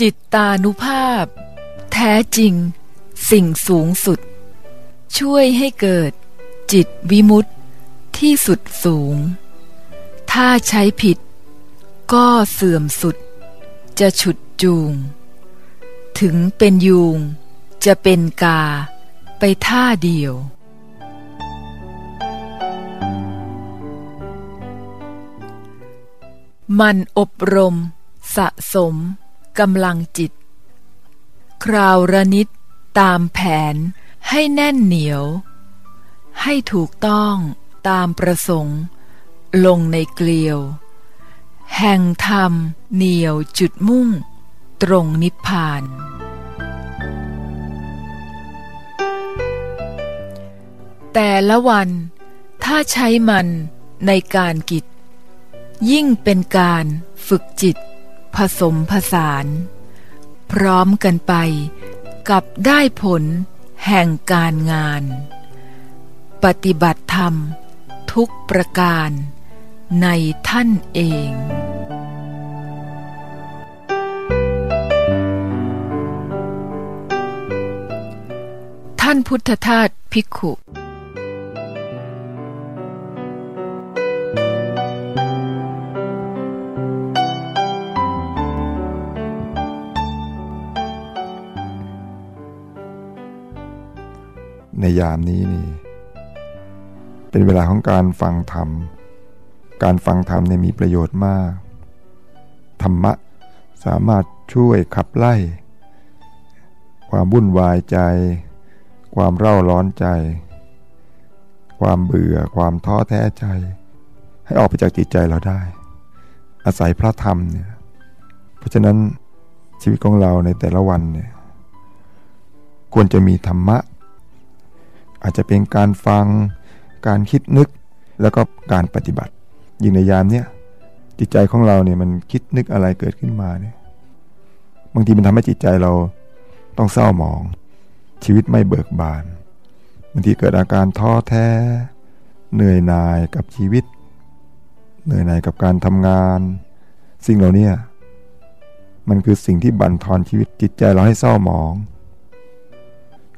จิตตานุภาพ แท้จริง สิ่งสูงสุด ช่วยให้เกิด จิตวิมุตติที่สุดสูง ถ้าใช้ผิด ก็เสื่อมสุด จะฉุดจูง ถึงเป็นยูงจะเป็นกา ไปท่าเดียว มันอบรม สะสมกำลังจิต คราวระนิดตามแผนให้แน่นเหนียว ให้ถูกต้องตามประสงค์ ลงในเกลียว แห่งธรรมเหนียวจุดมุ่ง ตรงนิพพาน แต่ละวันถ้าใช้มันในการกิจ ยิ่งเป็นการฝึกจิต ผสมผสาน พร้อมกันไปกับได้ผลแห่งการงาน ปฏิบัติธรรม ทุกประการในท่านเองท่านพุทธทาสภิกขุ ในยามนี้นี่ เป็นเวลาของการฟังธรรม การฟังธรรมเนี่ยมีประโยชน์มาก ธรรมะสามารถช่วยขับไล่ ความวุ่นวายใจ ความเร่าร้อนใจ ความเบื่อความท้อแท้ใจ ให้ออกไปจากจิตใจเราได้ อาศัยพระธรรมเนี่ย เพราะฉะนั้นชีวิตของเราในแต่ละวันเนี่ยควรจะมีธรรมะ อาจจะเป็นการฟัง การคิดนึกแล้วก็การปฏิบัติ ยิ่งในยามเนี้ยจิตใจของเราเนี่ยมันคิดนึกอะไรเกิดขึ้นมาเนี่ยบางทีมันทำให้จิตใจเราต้องเศร้าหมอง ชีวิตไม่เบิกบานบางทีเกิดอาการท้อแท้ เหนื่อยหน่ายกับชีวิต เหนื่อยหน่ายกับการทำงาน สิ่งเหล่านี้มันคือสิ่งที่บั่นทอนชีวิตจิตใจเราให้เศร้าหมอง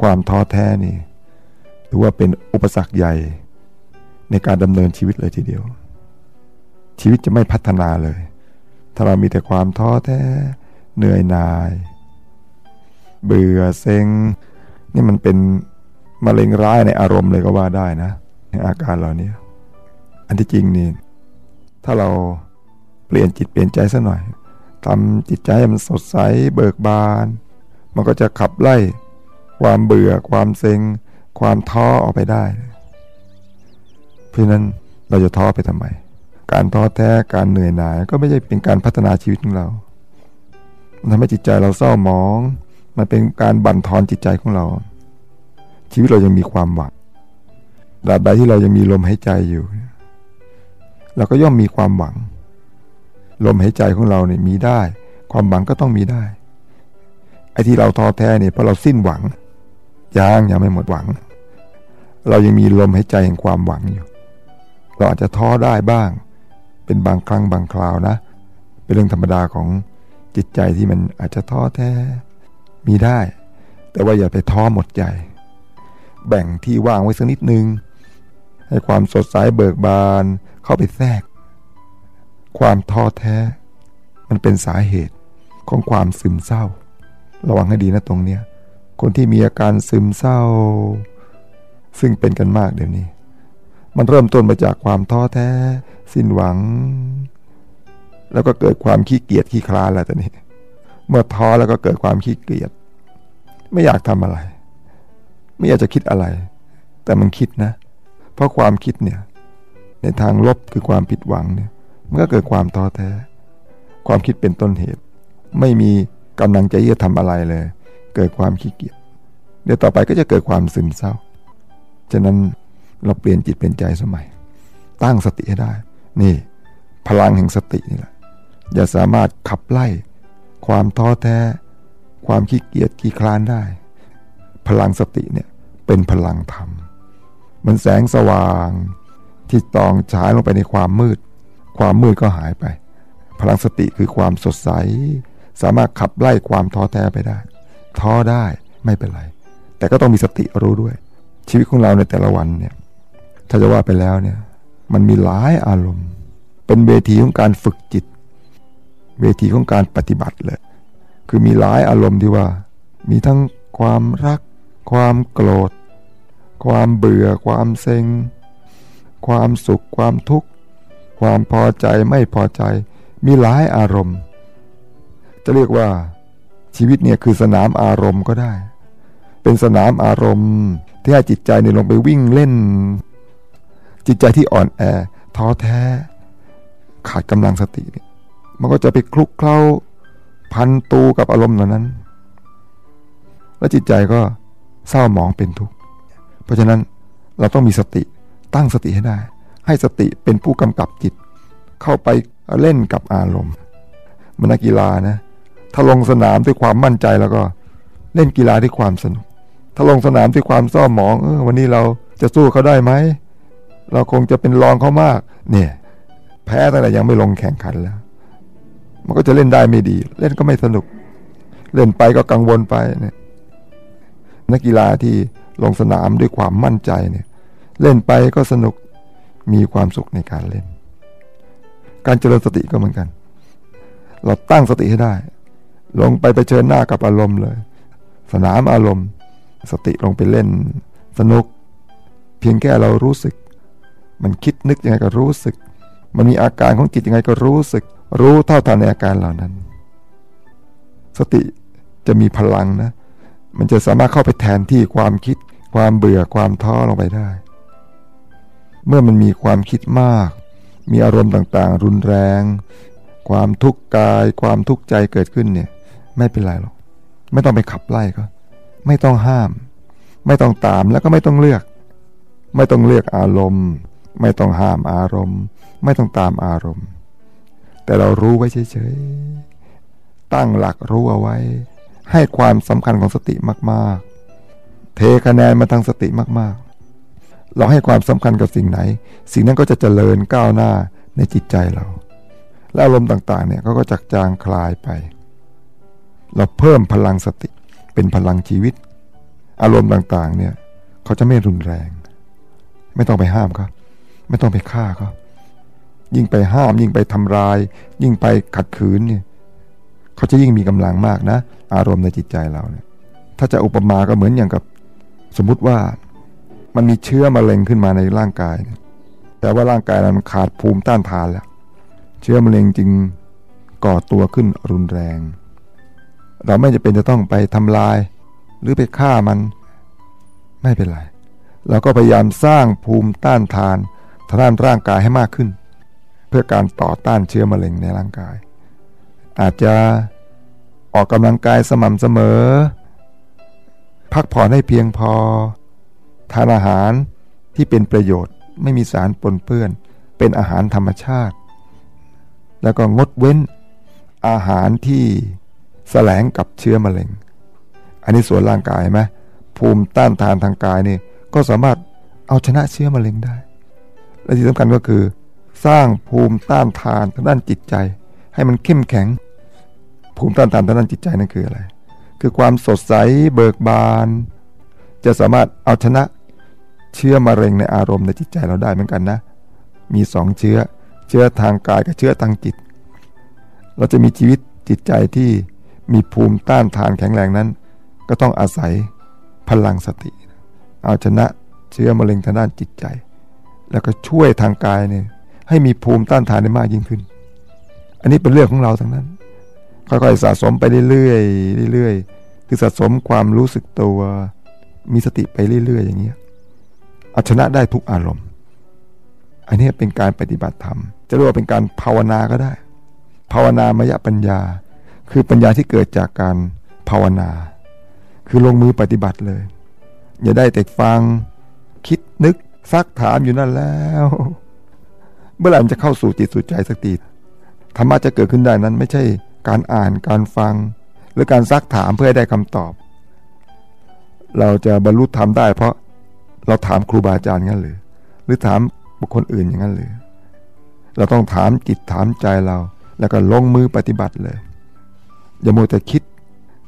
ความท้อแท้นี่ถือว่าเป็นอุปสรรคใหญ่ ในการดำเนินชีวิตเลยทีเดียว ชีวิตจะไม่พัฒนาเลย ถ้าเรามีแต่ความท้อแท้เหนื่อยหน่าย เบื่อเซ็ง นี่มันเป็นมะเร็งร้ายในอารมณ์เลยก็ว่าได้นะ ในอาการเหล่านี้อันที่จริงนี่ถ้าเราเปลี่ยนจิตเปลี่ยนใจซะหน่อยทำจิตใจให้มันสดใสเบิกบาน มันก็จะขับไล่ ความเบื่อความเซ็ง ความท้อออกไปได้ เพราะนั้นเราจะท้อไปทำไม การท้อแท้การเหนื่อยหน่ายก็ไม่ใช่เป็นการพัฒนาชีวิตของเรามันทำให้จิตใจเราเศร้าหมอง มันเป็นการบั่นทอนจิตใจของเรา ชีวิตเรายังมีความหวังดาบใดที่เรายังมีลมหายใจอยู่ เราก็ย่อมมีความหวัง ลมหายใจของเราเนี่ยมีได้ ความหวังก็ต้องมีได้ ไอ้ที่เราท้อแท้เนี่ยเพราะเราสิ้นหวังยังยังไม่หมดหวัง เรายังมีลมหายใจแห่งความหวังอยู่ เราอาจจะท้อได้บ้าง เป็นบางครั้งบางคราวนะ เป็นเรื่องธรรมดาของจิตใจที่มันอาจจะท้อแท้ มีได้ แต่ว่าอย่าไปท้อหมดใจ แบ่งที่ว่างไว้สักนิดนึง ให้ความสดใสเบิกบานเข้าไปแทรก ความท้อแท้ มันเป็นสาเหตุของความซึมเศร้า ระวังให้ดีนะตรงเนี้ยคนที่มีอาการซึมเศร้า ซึ่งเป็นกันมากเดี๋ยวนี้ มันเริ่มต้นมาจากความท้อแท้ สิ้นหวัง แล้วก็เกิดความขี้เกียจขี้คลานแล้วตอนนี้ เมื่อท้อแล้วก็เกิดความขี้เกียจไม่อยากทำอะไร ไม่อยากจะคิดอะไร แต่มันคิดนะ เพราะความคิดเนี่ย ในทางลบคือความผิดหวังเนี่ย มันก็เกิดความท้อแท้ ความคิดเป็นต้นเหตุ ไม่มีกำลังใจจะทำอะไรเลย เกิดความขี้เกียจเดี๋ยวต่อไปก็จะเกิดความซึมเศร้า ฉะนั้น เราเปลี่ยนจิตเปลี่ยนใจสมัย ตั้งสติให้ได้ นี่ พลังแห่งสตินี่แหละจะสามารถขับไล่ ความท้อแท้ ความขี้เกียจขี้คลานได้ พลังสติเนี่ยเป็นพลังธรรมมือนแสงสว่างที่ตองฉายลงไปในความมืด ความมืดก็หายไป พลังสติคือความสดใส สามารถขับไล่ความท้อแท้ไปได้ ท้อได้ไม่เป็นไร แต่ก็ต้องมีสติรู้ด้วย ชีวิตของเราในแต่ละวันเนี่ย ถ้าจะว่าไปแล้วเนี่ย มันมีหลายอารมณ์ เป็นเวทีของการฝึกจิต เวทีของการปฏิบัติเลย คือมีหลายอารมณ์ที่ว่า มีทั้งความรัก ความโกรธ ความเบื่อ ความเซ็ง ความสุข ความทุกข์ ความพอใจไม่พอใจ มีหลายอารมณ์ จะเรียกว่าชีวิตเนี่ยคือสนามอารมณ์ก็ได้ เป็นสนามอารมณ์ที่ให้จิตใจเนี่ยลงไปวิ่งเล่น จิตใจที่อ่อนแอท้อแท้ ขาดกำลังสติเนี่ยมันก็จะไปคลุกเคล้าพันตูกับอารมณ์เหล่านั้น แล้วจิตใจก็เศร้าหมองเป็นทุกข์เพราะฉะนั้นเราต้องมีสติตั้งสติให้ได้ ให้สติเป็นผู้กำกับจิต เข้าไปเล่นกับอารมณ์มันนักกีฬานะถ้าลงสนามด้วยความมั่นใจแล้วก็เล่นกีฬาด้วยความสนุก ถ้าลงสนามด้วยความเศร้าหมองเออวันนี้เราจะสู้เขาได้ไหม เราคงจะเป็นรองเขามาก เนี่ย แพ้ตั้งแต่ยังไม่ลงแข่งขันแล้ว มันก็จะเล่นได้ไม่ดี เล่นก็ไม่สนุก เล่นไปก็กังวลไปเนี่ยนักกีฬาที่ลงสนามด้วยความมั่นใจเนี่ย เล่นไปก็สนุกมีความสุขในการเล่น การเจริญสติก็เหมือนกัน เราตั้งสติให้ได้ ลงไปไปเชิญหน้ากับอารมณ์เลย สนามอารมณ์ สติลงไปเล่น สนุก เพียงแค่เรารู้สึก มันคิดนึกยังไงก็รู้สึก มันมีอาการของจิตยังไงก็รู้สึก รู้เท่าทันในอาการเหล่านั้น สติจะมีพลังนะ มันจะสามารถเข้าไปแทนที่ความคิด ความเบื่อความท้อลงไปได้ เมื่อมันมีความคิดมาก มีอารมณ์ต่างๆ รุนแรง ความทุกข์กาย ความทุกข์ใจเกิดขึ้นเนี่ย ไม่เป็นไรหรอก ไม่ต้องไปขับไล่ก็ไม่ต้องห้าม ไม่ต้องตามแล้วก็ไม่ต้องเลือก ไม่ต้องเลือกอารมณ์ ไม่ต้องห้ามอารมณ์ ไม่ต้องตามอารมณ์ แต่เรารู้ไว้เฉยๆ ตั้งหลักรู้เอาไว้ ให้ความสำคัญของสติมากๆ เทคะแนนมาทางสติมากๆ เราให้ความสำคัญกับสิ่งไหน สิ่งนั้นก็จะเจริญก้าวหน้าในจิตใจเราและอารมณ์ต่างๆเนี่ยก็จะจางคลายไป เราเพิ่มพลังสติเป็นพลังชีวิต อารมณ์ต่างๆเนี่ยเขาจะไม่รุนแรง ไม่ต้องไปห้ามเขา ไม่ต้องไปฆ่าเขายิ่งไปห้าม ยิ่งไปทำลาย ยิ่งไปขัดขืนเนี่ยเขาจะยิ่งมีกำลังมากนะ อารมณ์ในจิตใจเราเนี่ยถ้าจะอุปมาก็เหมือนอย่างกับสมมุติว่ามันมีเชื้อมะเร็งขึ้นมาในร่างกายเนี่ยแต่ว่าร่างกายเรามันขาดภูมิต้านทานแล้ว เชื้อมะเร็งจึงก่อตัวขึ้นรุนแรง เราไม่จะเป็นจะต้องไปทำลาย หรือไปฆ่ามันไม่เป็นไรเราก็พยายามสร้างภูมิต้านทาน ทางด้านร่างกายให้มากขึ้น เพื่อการต่อต้านเชื้อมะเร็งในร่างกาย อาจจะออกกำลังกายสม่ำเสมอ พักผ่อนให้เพียงพอ ทานอาหารที่เป็นประโยชน์ไม่มีสารปนเปื้อน เป็นอาหารธรรมชาติ แล้วก็งดเว้นอาหารที่แสลงกับเชื้อมะเร็ง อันนี้ส่วนร่างกายไหมภูมิต้านทานทางกายนี่ก็สามารถเอาชนะเชื้อมะเร็งได้ และที่สำคัญก็คือ สร้างภูมิต้านทานทางด้านจิตใจ ให้มันเข้มแข็ง ภูมิต้านทานทางด้านจิตใจนั่นคืออะไร คือความสดใสเบิกบาน จะสามารถเอาชนะเชื้อมะเร็งในอารมณ์ในจิตใจเราได้เหมือนกันนะ มีสองเชื้อ เชื้อทางกายกับเชื้อทางจิต เราจะมีชีวิตจิตใจที่มีภูมิต้านทานแข็งแรงนั้น ก็ต้องอาศัยพลังสติ เอาชนะเชื้อมะเร็งทางด้านจิตใจ แล้วก็ช่วยทางกายเนี่ยให้มีภูมิต้านทานได้มากยิ่งขึ้น อันนี้เป็นเรื่องของเราทั้งนั้น ค่อยๆสะสมไปเรื่อยๆเรื่อยๆคือสะสมความรู้สึกตัวมีสติไปเรื่อยๆ อย่างเงี้ยเอาชนะได้ทุกอารมณ์ อันนี้เป็นการปฏิบัติธรรม จะเรียกว่าเป็นการภาวนาก็ได้ ภาวนามยปัญญา คือปัญญาที่เกิดจากการภาวนา คือลงมือปฏิบัติเลย อย่าได้แต่ฟัง คิดนึก ซักถามอยู่นั่นแล้ว เมื่อไหร่มันจะเข้าสู่จิตสู่ใจสักทีธรรมะจะเกิดขึ้นได้นั้นไม่ใช่การอ่านการฟัง หรือการซักถามเพื่อให้ได้คำตอบ เราจะบรรลุธรรมได้ เพราะเราถามครูบาอาจารย์งั้นหรือ หรือถามบุคคลอื่นอย่างนั้นหรือ เราต้องถามจิตถามใจเรา แล้วก็ลงมือปฏิบัติเลย อย่าโมแต่คิด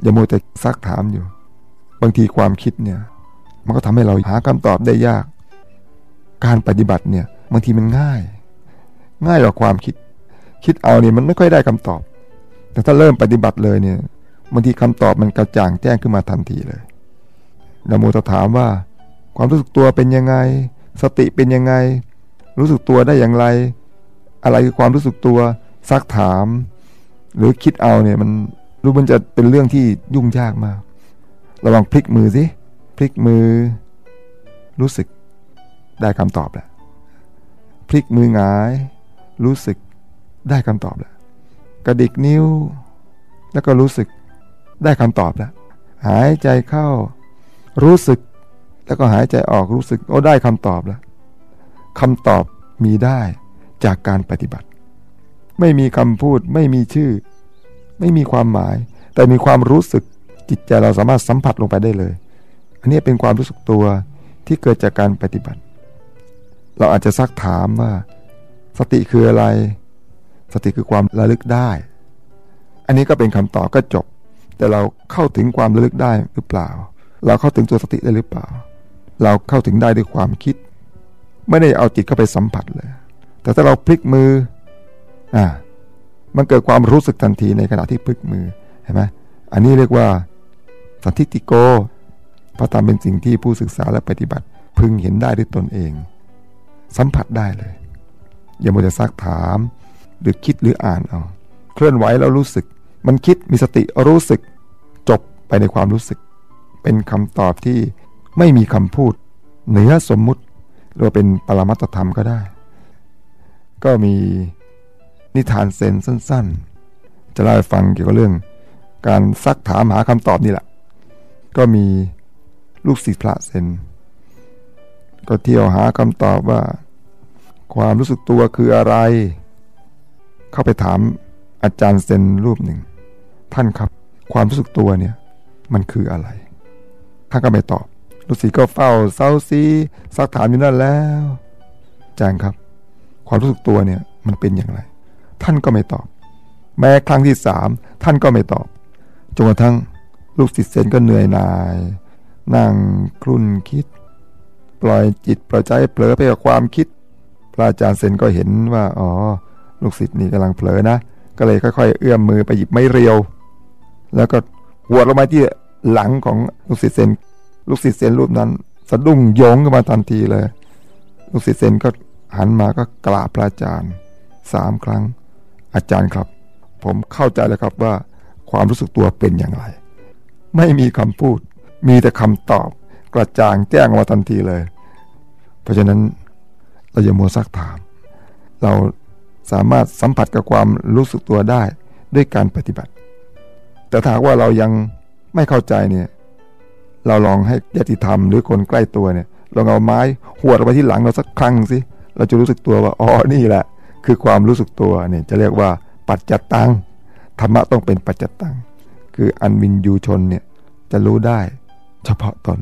อย่าโมแต่ซักถามอยู่ บางทีความคิดเนี่ย มันก็ทำให้เราหาคำตอบได้ยาก การปฏิบัติเนี่ยบางทีมันง่าย ง่ายกว่าความคิด คิดเอาเนี่ยมันไม่ค่อยได้คำตอบ แต่ถ้าเริ่มปฏิบัติเลยเนี่ยบางทีคำตอบมันกระจ่างแจ้งขึ้นมาทันทีเลยนโมตถามว่า ความรู้สึกตัวเป็นยังไง สติเป็นยังไง รู้สึกตัวได้อย่างไร อะไรคือความรู้สึกตัวซักถาม หรือคิดเอาเนี่ยมันรู้มันจะเป็นเรื่องที่ยุ่งยากมาก ระวังพลิกมือสิพลิกมือ รู้สึก ได้คำตอบแล้วพลิกมือหงาย รู้สึกได้คำตอบแล้วกระดิกนิ้ว แล้วก็รู้สึกได้คำตอบแล้วหายใจเข้า รู้สึก แล้วก็หายใจออกรู้สึกโอ้ได้คำตอบแล้วคำตอบมีได้จากการปฏิบัติ ไม่มีคำพูดไม่มีชื่อ ไม่มีความหมาย แต่มีความรู้สึกจิตใจเราสามารถสัมผัสลงไปได้เลย อันนี้เป็นความรู้สึกตัวที่เกิดจากการปฏิบัติ เราอาจจะซักถามว่า สติคืออะไร สติคือความระลึกได้ อันนี้ก็เป็นคำตอบก็จบ แต่เราเข้าถึงความระลึกได้หรือเปล่า เราเข้าถึงตัวสติได้หรือเปล่า เราเข้าถึงได้ด้วยความคิด ไม่ได้เอาจิตเข้าไปสัมผัสเลย แต่ถ้าเราพลิกมืออ่ามันเกิดความรู้สึกทันทีในขณะที่พลิกมือเห็นไหมอันนี้เรียกว่าสันทิติโกพราะทำเป็นสิ่งที่ผู้ศึกษาและปฏิบัติพึงเห็นได้ด้วยตนเอง สัมผัสได้เลย อย่ามัวแต่ซักถาม หรือคิดหรืออ่านเอาเคลื่อนไหวแล้วรู้สึก มันคิดมีสติรู้สึก จบไปในความรู้สึก เป็นคำตอบที่ไม่มีคำพูด เหนือสมมุติหรือเป็นปรมัตธรรมก็ได้ ก็มีนิทานเซนสั้น ๆ จะเล่าให้ฟังเกี่ยวกับเรื่อง การซักถามหาคำตอบนี่แหละ ก็มีลูกศิษย์พระเซน ก็เที่ยวหาคำตอบว่า ความรู้สึกตัวคืออะไร เข้าไปถามอาจารย์เซนรูปหนึ่ง ท่านครับ ความรู้สึกตัวเนี่ย มันคืออะไร ท่านก็ไม่ตอบลูกศิษย์ก็เฝ้าเศร้าซีซักถามอยู่นั่นแล้วอาจารย์ครับ ความรู้สึกตัวเนี่ยมันเป็นอย่างไร ท่านก็ไม่ตอบ แม้ครั้งที่สามท่านก็ไม่ตอบจนกระทั่งลูกศิษย์เซนก็เหนื่อยหน่าย นั่งคลุ่นคิด ล่อยจิตปล่อยใจเผลอไปกับความคิด พระอาจารย์เซนก็เห็นว่าอ๋อลูกศิษย์นี่กำลังเผลอนะก็เลยค่อยๆ เอื้อมมือไปหยิบไม้เรียว แล้วก็หัวลงมาที่หลังของลูกศิษย์เซนลูกศิษย์เซนรูปนั้น สะดุ้งโยงขึ้นมาทันทีเลย ลูกศิษย์เซนก็หันมาก็กราบพระอาจารย์สามครั้ง อาจารย์ครับ ผมเข้าใจแล้วครับว่าความรู้สึกตัวเป็นอย่างไร ไม่มีคำพูด มีแต่คำตอบกระจ่างแจ้งมาทันทีเลย เพราะฉะนั้นเราอย่ามัวซักถาม เราสามารถสัมผัสกับความรู้สึกตัวได้ด้วยการปฏิบัติ แต่ถ้าว่าเรายังไม่เข้าใจเนี่ยเราลองให้ญาติธรรมหรือคนใกล้ตัวเนี่ยลองเอาไม้หัวดไปที่หลังเราสักครั้งสิเราจะรู้สึกตัวว่าอ๋อนี่แหละ คือความรู้สึกตัวเนี่ยจะเรียกว่าปัจจตังธรรมะต้องเป็นปัจจตังคืออันวินยูชนเนี่ยจะรู้ได้เฉพาะตน